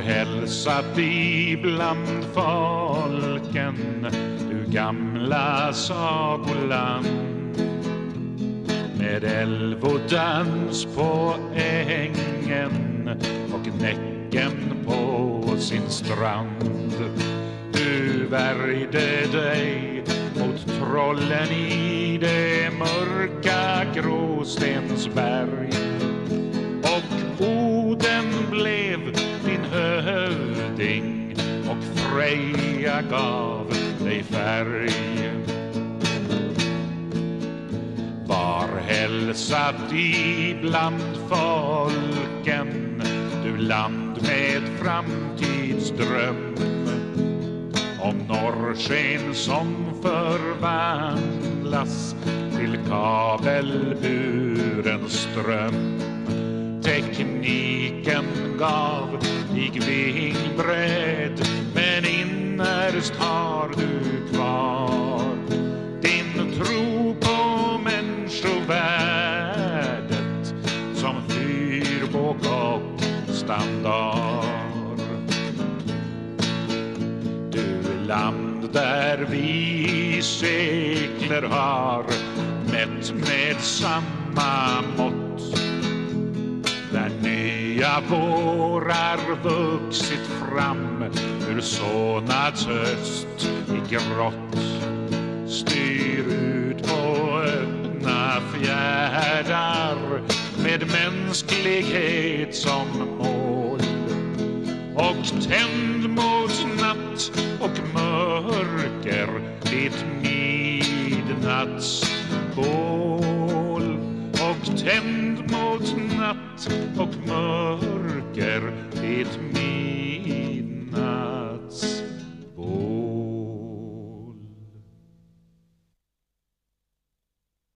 hälsat ibland folken du gamla sagoland. Med älvodans på ängen och Näcken på sin strand. Du värjde dig mot trollen i det mörka Gråstensberg. Freja gav dig färg. Var hälsad ibland folken du land med framtidsdröm. Om norrsken som förvandlas till kabelburen ström. Tekniken gav dig vingbredd standard. Du land där vi i sekler har mätt med samma mått. Där nya vårar vuxit fram ur Sonats höst i grått. Styr ut på öppna fjärdar med mänsklighet som mål och tänd mot natt och mörker ditt midnattsbål och tänd mot natt och mörker